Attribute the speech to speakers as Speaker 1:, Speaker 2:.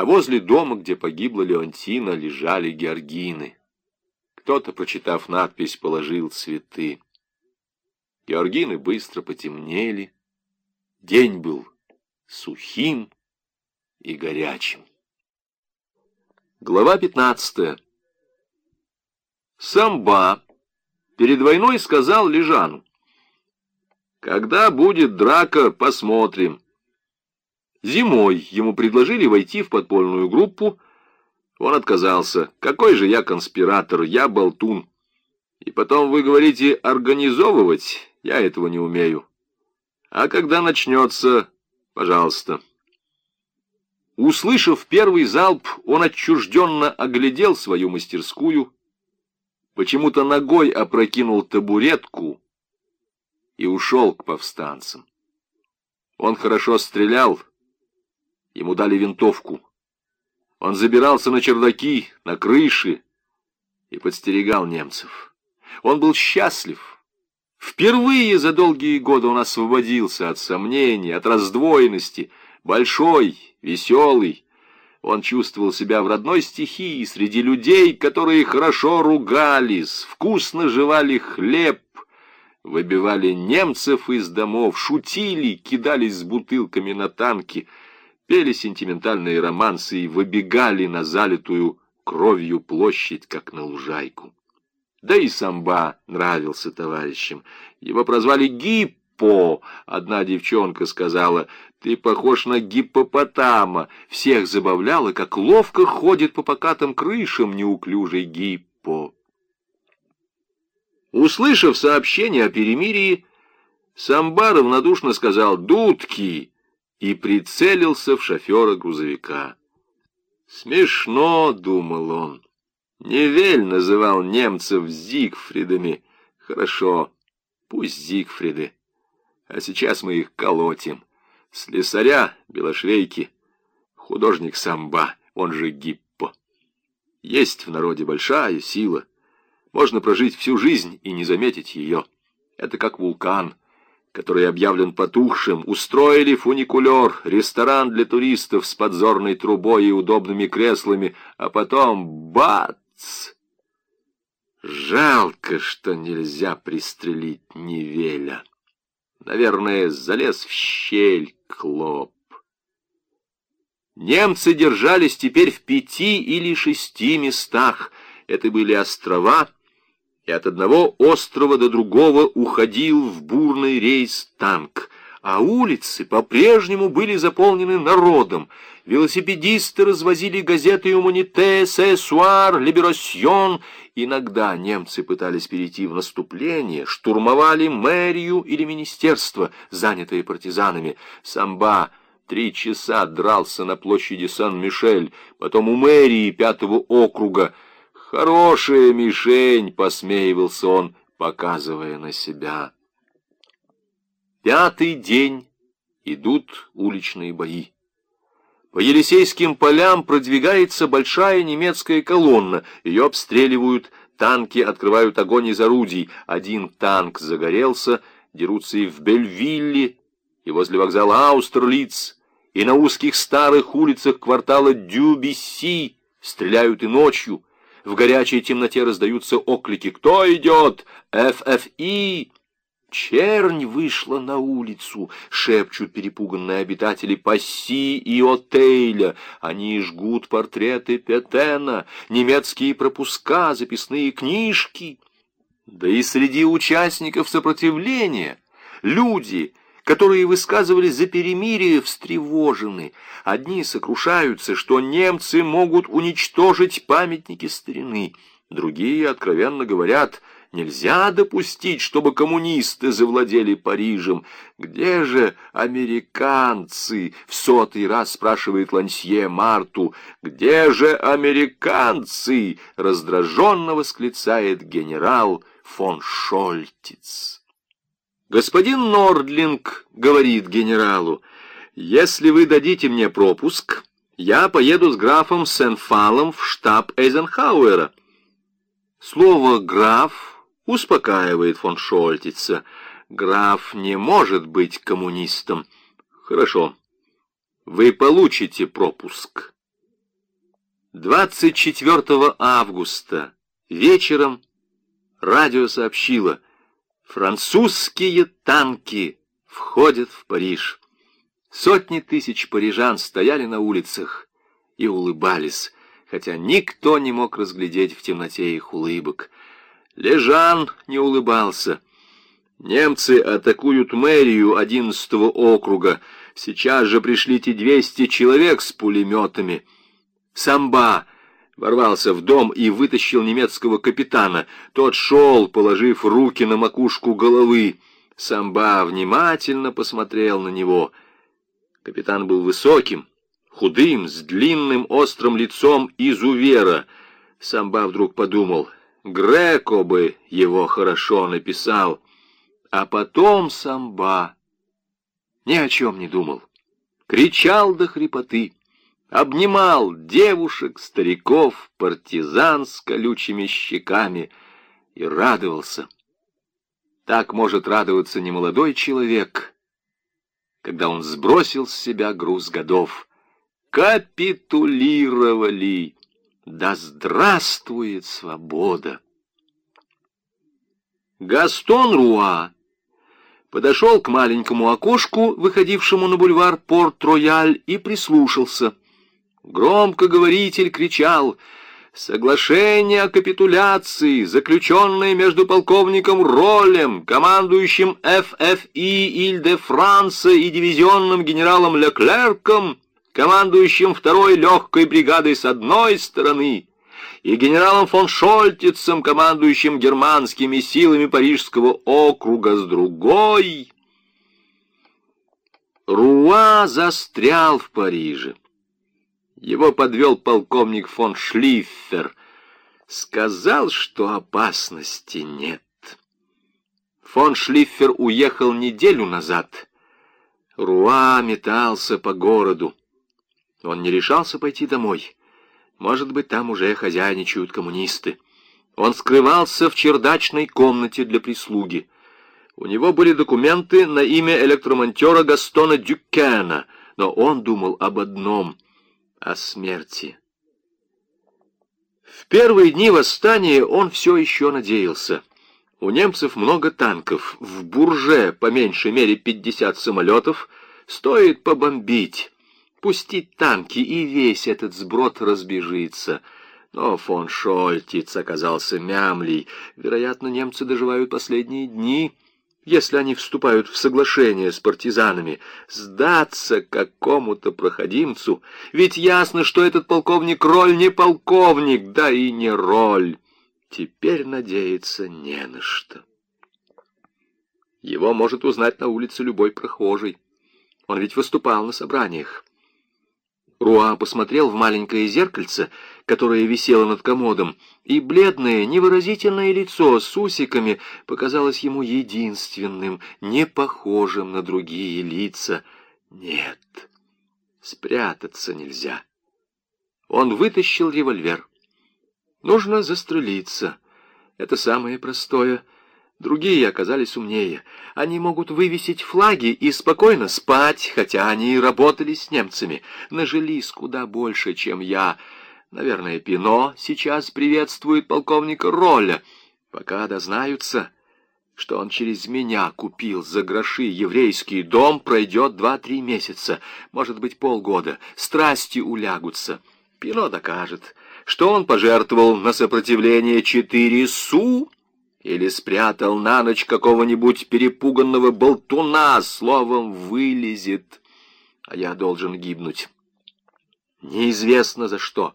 Speaker 1: а возле дома, где погибла Леонтина, лежали георгины. Кто-то, прочитав надпись, положил цветы. Георгины быстро потемнели. День был сухим и горячим. Глава пятнадцатая. Самба перед войной сказал Лежану. «Когда будет драка, посмотрим». Зимой ему предложили войти в подпольную группу. Он отказался. «Какой же я конспиратор? Я болтун. И потом вы говорите «организовывать». Я этого не умею. А когда начнется, пожалуйста». Услышав первый залп, он отчужденно оглядел свою мастерскую, почему-то ногой опрокинул табуретку и ушел к повстанцам. Он хорошо стрелял, ему дали винтовку. Он забирался на чердаки, на крыши и подстерегал немцев. Он был счастлив. Впервые за долгие годы он освободился от сомнений, от раздвоенности, большой, веселый. Он чувствовал себя в родной стихии среди людей, которые хорошо ругались, вкусно жевали хлеб, выбивали немцев из домов, шутили, кидались с бутылками на танки, пели сентиментальные романсы и выбегали на залитую кровью площадь, как на лужайку. Да и самба нравился товарищам. Его прозвали Гип, по. Одна девчонка сказала, ты похож на гиппопотама. Всех забавляло, как ловко ходит по покатым крышам неуклюжий гиппо. Услышав сообщение о перемирии, Самбар равнодушно сказал «Дудки!» И прицелился в шофера грузовика. «Смешно», — думал он. Невель называл немцев Зигфридами. Хорошо, пусть Зигфриды а сейчас мы их колотим. Слесаря, белошвейки, художник самба, он же гиппо. Есть в народе большая сила. Можно прожить всю жизнь и не заметить ее. Это как вулкан, который объявлен потухшим. Устроили фуникулер, ресторан для туристов с подзорной трубой и удобными креслами, а потом бац! Жалко, что нельзя пристрелить Невеля. Наверное, залез в щель клоп. Немцы держались теперь в пяти или шести местах. Это были острова, и от одного острова до другого уходил в бурный рейс танк. А улицы по-прежнему были заполнены народом. Велосипедисты развозили газеты «Юманите», «Сесуар», «Либерасьон», Иногда немцы пытались перейти в наступление, штурмовали мэрию или министерство, занятые партизанами. Самба три часа дрался на площади Сан-Мишель, потом у мэрии пятого округа. «Хорошая мишень!» — посмеивался он, показывая на себя. Пятый день идут уличные бои. По Елисейским полям продвигается большая немецкая колонна. Ее обстреливают, танки открывают огонь из орудий. Один танк загорелся, дерутся и в Бельвилле, и возле вокзала Аустерлиц, и на узких старых улицах квартала Дюбиси стреляют и ночью. В горячей темноте раздаются оклики «Кто идет? ФФИ!» Чернь вышла на улицу, шепчут перепуганные обитатели Пасси и Отейля. Они жгут портреты Петена, немецкие пропуска, записные книжки. Да и среди участников сопротивления люди, которые высказывались за перемирие, встревожены. Одни сокрушаются, что немцы могут уничтожить памятники старины. Другие откровенно говорят – Нельзя допустить, чтобы коммунисты завладели Парижем. Где же американцы? В сотый раз спрашивает Лансье Марту. Где же американцы? Раздраженно восклицает генерал фон Шольтиц. Господин Нордлинг говорит генералу, если вы дадите мне пропуск, я поеду с графом Сен-Фалом в штаб Эйзенхауэра. Слово «граф» Успокаивает фон Шольтица. Граф не может быть коммунистом. Хорошо. Вы получите пропуск. 24 августа вечером радио сообщило, французские танки входят в Париж. Сотни тысяч парижан стояли на улицах и улыбались, хотя никто не мог разглядеть в темноте их улыбок. Лежан не улыбался. Немцы атакуют мэрию 11 округа. Сейчас же пришлите 200 человек с пулеметами. Самба ворвался в дом и вытащил немецкого капитана. Тот шел, положив руки на макушку головы. Самба внимательно посмотрел на него. Капитан был высоким, худым, с длинным острым лицом изувера. Самба вдруг подумал, Греко бы его хорошо написал. А потом Самба ни о чем не думал. Кричал до хрипоты обнимал девушек, стариков, партизан с колючими щеками и радовался. Так может радоваться немолодой человек, когда он сбросил с себя груз годов. Капитулировали! Да здравствует свобода! Гастон Руа подошел к маленькому окошку, выходившему на бульвар Порт-Рояль, и прислушался — Громкоговоритель кричал «Соглашение о капитуляции, заключенное между полковником Ролем, командующим ФФИ Иль-де-Франса и дивизионным генералом Леклерком, командующим второй легкой бригадой с одной стороны, и генералом фон Шольтицем, командующим германскими силами Парижского округа с другой. Руа застрял в Париже. Его подвел полковник фон Шлиффер. Сказал, что опасности нет. Фон Шлиффер уехал неделю назад. Руа метался по городу. Он не решался пойти домой. Может быть, там уже хозяйничают коммунисты. Он скрывался в чердачной комнате для прислуги. У него были документы на имя электромонтера Гастона Дюкена, но он думал об одном — о смерти. В первые дни восстания он все еще надеялся. У немцев много танков, в Бурже по меньшей мере 50 самолетов, стоит побомбить, пустить танки, и весь этот сброд разбежится. Но фон Шольтиц оказался мямлей. Вероятно, немцы доживают последние дни — если они вступают в соглашение с партизанами, сдаться какому-то проходимцу, ведь ясно, что этот полковник Роль не полковник, да и не Роль. Теперь надеяться не на что. Его может узнать на улице любой прохожий. Он ведь выступал на собраниях. Руа посмотрел в маленькое зеркальце, которое висело над комодом, и бледное, невыразительное лицо с усиками показалось ему единственным, не похожим на другие лица. Нет, спрятаться нельзя. Он вытащил револьвер. Нужно застрелиться. Это самое простое — Другие оказались умнее. Они могут вывесить флаги и спокойно спать, хотя они и работали с немцами. Нажились куда больше, чем я. Наверное, Пино сейчас приветствует полковника Ролля. Пока дознаются, что он через меня купил за гроши еврейский дом, пройдет два-три месяца, может быть, полгода. Страсти улягутся. Пино докажет, что он пожертвовал на сопротивление четыре су, или спрятал на ночь какого-нибудь перепуганного болтуна, словом, вылезет, а я должен гибнуть. Неизвестно за что.